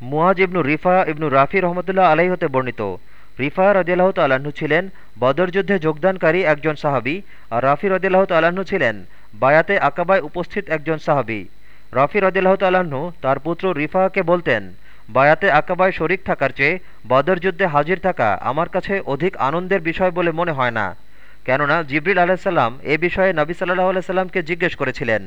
মুয়াজ ইবনু রিফা ইবনু রাফি রহমতুল্লাহ আলাই হতে বর্ণিত। রিফা রদিয়াল্লাহ তাল্লাহ্ন ছিলেন বদর যুদ্ধে যোগদানকারী একজন সাহাবি আর রাফি রদিয়াল্লাহ তাল্লাহ্ন ছিলেন বায়াতে আকাবায় উপস্থিত একজন সাহাবি। রাফি রদিল্লাহ তাল্লাহ্ন তার পুত্র রিফাকে বলতেন, বায়াতে আকাবায় শরিক থাকার চেয়ে বদর যুদ্ধে হাজির থাকা আমার কাছে অধিক আনন্দের বিষয় বলে মনে হয় না। কেননা জিবরিল আলাহিসাল্লাম এ বিষয়ে নবী সাল্লাহ আলাইসাল্লামকে জিজ্ঞেস করেছিলেন।